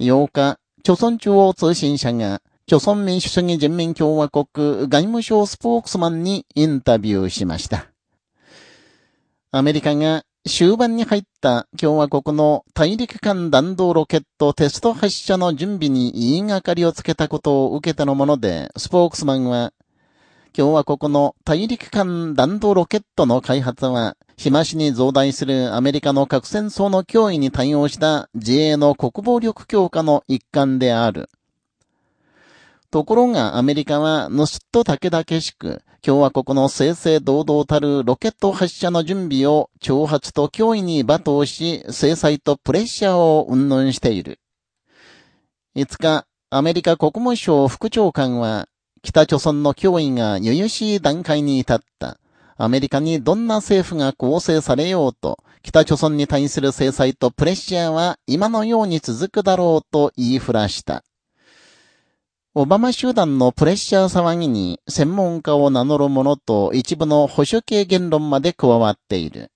8日、朝鮮中央通信社が、朝鮮民主主義人民共和国外務省スポークスマンにインタビューしました。アメリカが終盤に入った共和国の大陸間弾道ロケットテスト発射の準備に言いがかりをつけたことを受けてのもので、スポークスマンは、共和国の大陸間弾道ロケットの開発は、日増しに増大するアメリカの核戦争の脅威に対応した自衛の国防力強化の一環である。ところがアメリカは盗っと竹々しく、共和国の正々堂々たるロケット発射の準備を挑発と脅威に罵倒し、制裁とプレッシャーを云々している。5日、アメリカ国務省副長官は、北朝鮮の脅威が余々しい段階に至った。アメリカにどんな政府が構成されようと、北朝鮮に対する制裁とプレッシャーは今のように続くだろうと言いふらした。オバマ集団のプレッシャー騒ぎに専門家を名乗る者と一部の保守系言論まで加わっている。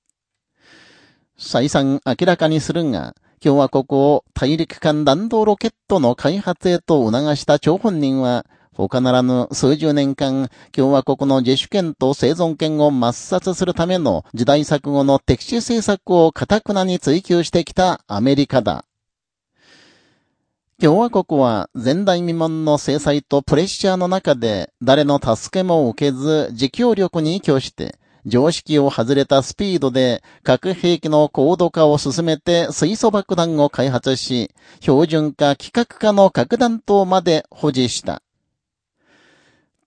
再三明らかにするが、共和国を大陸間弾道ロケットの開発へと促した張本人は、他ならぬ数十年間、共和国の自主権と生存権を抹殺するための時代錯誤の敵視政策を堅くなに追求してきたアメリカだ。共和国は前代未聞の制裁とプレッシャーの中で誰の助けも受けず自強力に依拠して常識を外れたスピードで核兵器の高度化を進めて水素爆弾を開発し、標準化規格化の核弾頭まで保持した。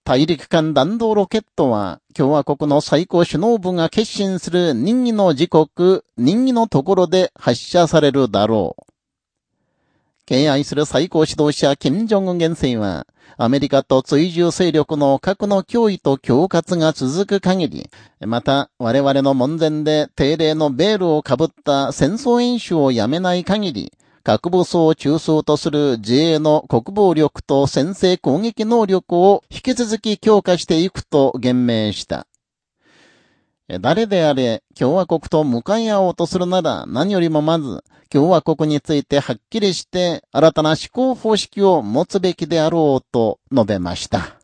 大陸間弾道ロケットは、共和国の最高首脳部が決心する任意の時刻、任意のところで発射されるだろう。敬愛する最高指導者、金正恩元帥は、アメリカと追従勢力の核の脅威と恐喝が続く限り、また、我々の門前で定例のベールをかぶった戦争演習をやめない限り、核武装を中枢とする自衛の国防力と先制攻撃能力を引き続き強化していくと言明した。誰であれ、共和国と向かい合おうとするなら何よりもまず、共和国についてはっきりして新たな思考方式を持つべきであろうと述べました。